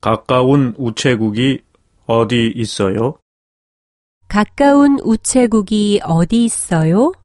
가까운 우체국이 어디 있어요? 가까운 우체국이 어디 있어요?